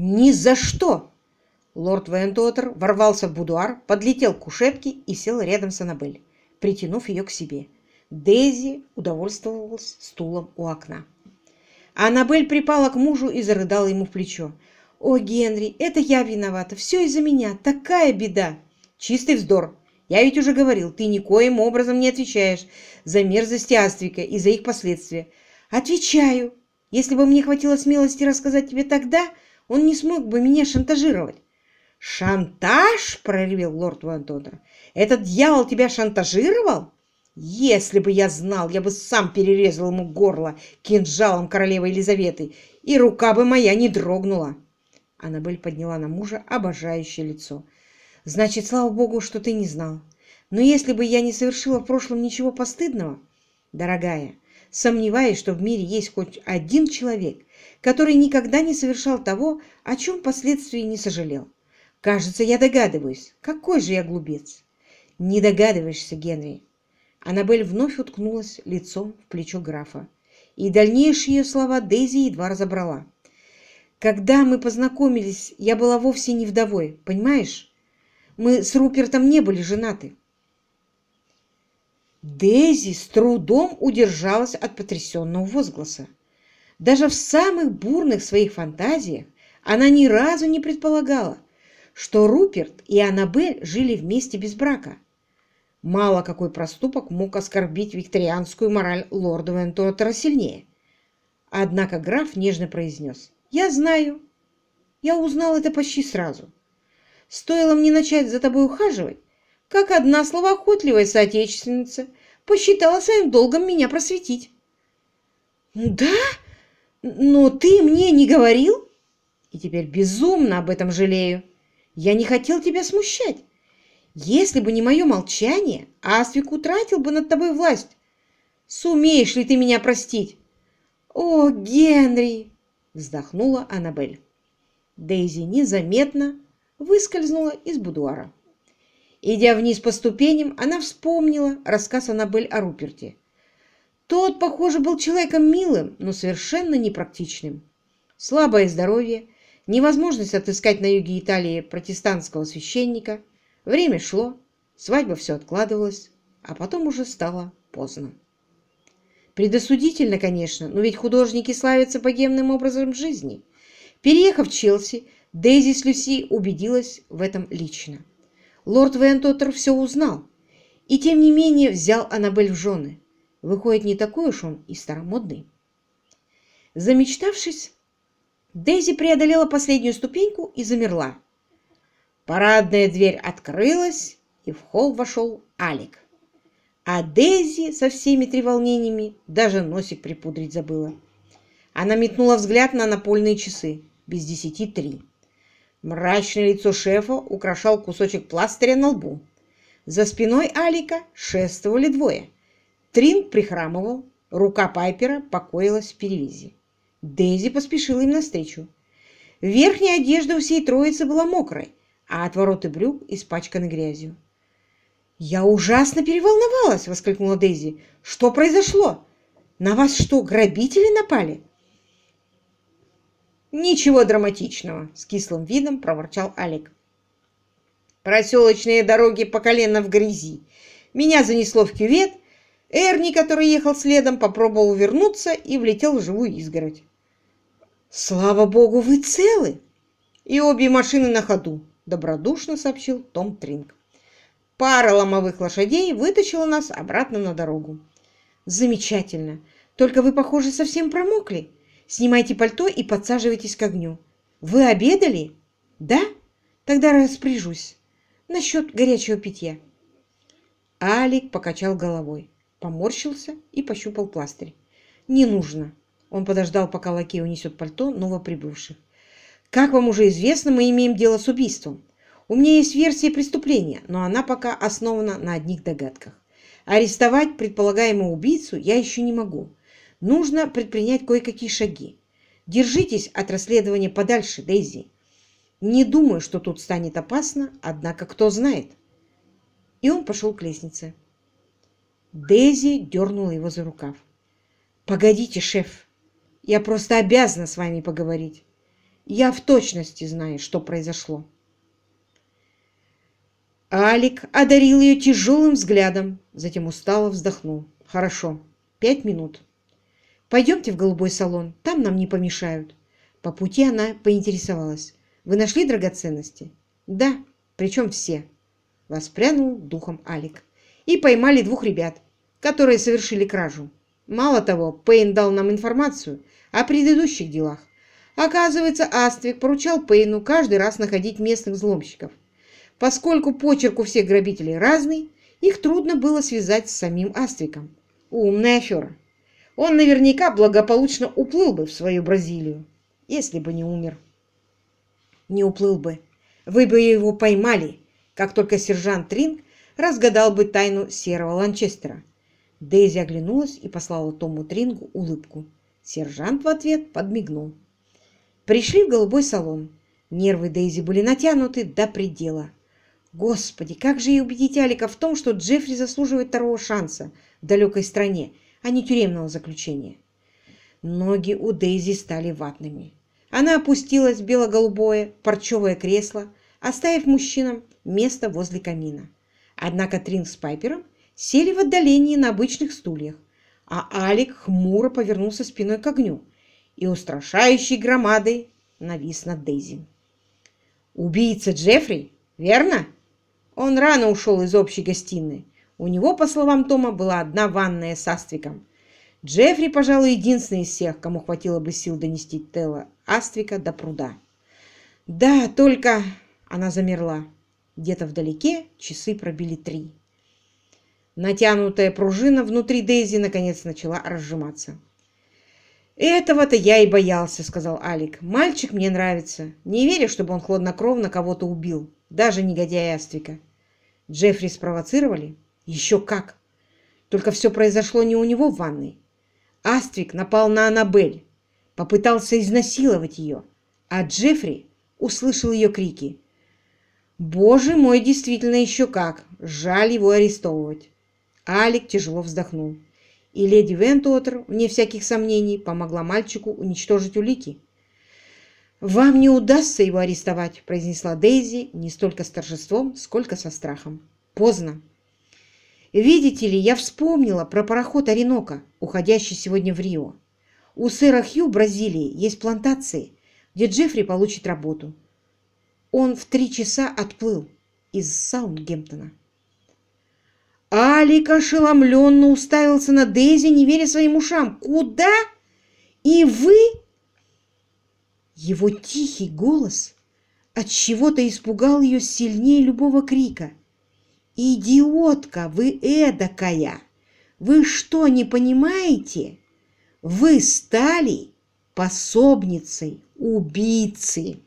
«Ни за что!» Лорд Вентуотер ворвался в будуар, подлетел к кушетке и сел рядом с Аннабель, притянув ее к себе. Дейзи удовольствовалась стулом у окна. Аннабель припала к мужу и зарыдала ему в плечо. «О, Генри, это я виновата, все из-за меня, такая беда!» «Чистый вздор! Я ведь уже говорил, ты никоим образом не отвечаешь за мерзости Аствика и за их последствия». «Отвечаю! Если бы мне хватило смелости рассказать тебе тогда, он не смог бы меня шантажировать». «Шантаж?» — проревел лорд Вантотер. «Этот дьявол тебя шантажировал?» «Если бы я знал, я бы сам перерезал ему горло кинжалом королевы Елизаветы, и рука бы моя не дрогнула». Аннабель подняла на мужа обожающее лицо. «Значит, слава богу, что ты не знал. Но если бы я не совершила в прошлом ничего постыдного, дорогая, сомневаюсь, что в мире есть хоть один человек, который никогда не совершал того, о чем впоследствии не сожалел. Кажется, я догадываюсь, какой же я глупец. Не догадываешься, Генри. Аннабель вновь уткнулась лицом в плечо графа, и дальнейшие ее слова Дейзи едва разобрала. Когда мы познакомились, я была вовсе не вдовой, понимаешь? Мы с Рупертом не были женаты. Дейзи с трудом удержалась от потрясенного возгласа. Даже в самых бурных своих фантазиях она ни разу не предполагала, что Руперт и Аннабель жили вместе без брака. Мало какой проступок мог оскорбить викторианскую мораль лорда Вентуотера сильнее. Однако граф нежно произнес «Я знаю. Я узнал это почти сразу. Стоило мне начать за тобой ухаживать, как одна словоохотливая соотечественница посчитала своим долгом меня просветить». «Да? Но ты мне не говорил?» «И теперь безумно об этом жалею. Я не хотел тебя смущать. Если бы не мое молчание, Асвик утратил бы над тобой власть. Сумеешь ли ты меня простить?» «О, Генри!» — вздохнула Аннабель. Дейзи незаметно выскользнула из будуара. Идя вниз по ступеням, она вспомнила рассказ Аннабель о Руперте. Тот, похоже, был человеком милым, но совершенно непрактичным. Слабое здоровье, невозможность отыскать на юге Италии протестантского священника. Время шло, свадьба все откладывалась, а потом уже стало поздно. Предосудительно, конечно, но ведь художники славятся богемным образом жизни. Переехав в Челси, Дейзи с Люси убедилась в этом лично. Лорд Вентотер все узнал и, тем не менее, взял Аннабель в жены. Выходит, не такой уж он и старомодный. Замечтавшись, Дейзи преодолела последнюю ступеньку и замерла. Парадная дверь открылась, и в холл вошел Алик. А Дейзи со всеми треволнениями даже носик припудрить забыла. Она метнула взгляд на напольные часы. Без десяти три. Мрачное лицо шефа украшал кусочек пластыря на лбу. За спиной Алика шествовали двое. Трин прихрамывал, рука Пайпера покоилась в перевязи. Дейзи поспешила им навстречу. Верхняя одежда у всей троицы была мокрой, а отвороты брюк испачканы грязью. «Я ужасно переволновалась!» — воскликнула Дейзи. «Что произошло? На вас что, грабители напали?» «Ничего драматичного!» — с кислым видом проворчал Алик. «Проселочные дороги по колено в грязи. Меня занесло в кювет. Эрни, который ехал следом, попробовал вернуться и влетел в живую изгородь. «Слава богу, вы целы!» «И обе машины на ходу», — добродушно сообщил Том Тринг. «Пара ломовых лошадей вытащила нас обратно на дорогу». «Замечательно! Только вы, похоже, совсем промокли. Снимайте пальто и подсаживайтесь к огню. Вы обедали? Да? Тогда распоряжусь. Насчет горячего питья». Алик покачал головой, поморщился и пощупал пластырь. «Не нужно. Он подождал, пока лакей унесет пальто новоприбывших. «Как вам уже известно, мы имеем дело с убийством. У меня есть версия преступления, но она пока основана на одних догадках. Арестовать предполагаемого убийцу я еще не могу. Нужно предпринять кое-какие шаги. Держитесь от расследования подальше, Дейзи. Не думаю, что тут станет опасно, однако кто знает». И он пошел к лестнице. Дейзи дернула его за рукав. «Погодите, шеф!» Я просто обязана с вами поговорить. Я в точности знаю, что произошло. Алик одарил ее тяжелым взглядом, затем устало вздохнул. «Хорошо, пять минут. Пойдемте в голубой салон, там нам не помешают». По пути она поинтересовалась. «Вы нашли драгоценности?» «Да, причем все», — воспрянул духом Алик. «И поймали двух ребят, которые совершили кражу. Мало того, Пейн дал нам информацию о предыдущих делах. Оказывается, Аствик поручал Пейну каждый раз находить местных взломщиков. Поскольку почерк у всех грабителей разный, их трудно было связать с самим Аствиком. Умная афера. Он наверняка благополучно уплыл бы в свою Бразилию, если бы не умер. Не уплыл бы. Вы бы его поймали, как только сержант Тринг разгадал бы тайну серого Ланчестера. Дейзи оглянулась и послала Тому Трингу улыбку. Сержант в ответ подмигнул. Пришли в голубой салон. Нервы Дейзи были натянуты до предела. Господи, как же ей убедить Алика в том, что Джеффри заслуживает второго шанса в далекой стране, а не тюремного заключения? Ноги у Дейзи стали ватными. Она опустилась в бело-голубое парчевое кресло, оставив мужчинам место возле камина. Однако Трин с Пайпером сели в отдалении на обычных стульях, а Алик хмуро повернулся спиной к огню и устрашающей громадой навис над Дейзи. «Убийца Джеффри, верно?» Он рано ушел из общей гостиной. У него, по словам Тома, была одна ванная с Аствиком. Джеффри, пожалуй, единственный из всех, кому хватило бы сил донести тело Аствика до пруда. «Да, только...» — она замерла. Где-то вдалеке часы пробили три. Натянутая пружина внутри Дейзи наконец начала разжиматься. «Этого-то я и боялся», — сказал Алик. «Мальчик мне нравится. Не верю, чтобы он хладнокровно кого-то убил, даже негодяя Аствика. Джеффри спровоцировали? Еще как! Только все произошло не у него в ванной. Аствик напал на Аннабель, попытался изнасиловать ее, а Джеффри услышал ее крики. «Боже мой, действительно еще как! Жаль его арестовывать!» Алик тяжело вздохнул. И леди Вентуотер, вне всяких сомнений, помогла мальчику уничтожить улики. «Вам не удастся его арестовать», — произнесла Дейзи не столько с торжеством, сколько со страхом. «Поздно. Видите ли, я вспомнила про пароход Оренока, уходящий сегодня в Рио. У сэра Хью в Бразилии есть плантации, где Джеффри получит работу. Он в три часа отплыл из Саундгемптона». Алик ошеломленно уставился на Дейзи, не веря своим ушам. «Куда? И вы?» Его тихий голос от чего-то испугал ее сильнее любого крика. «Идиотка, вы эдакая! Вы что, не понимаете? Вы стали пособницей убийцы!»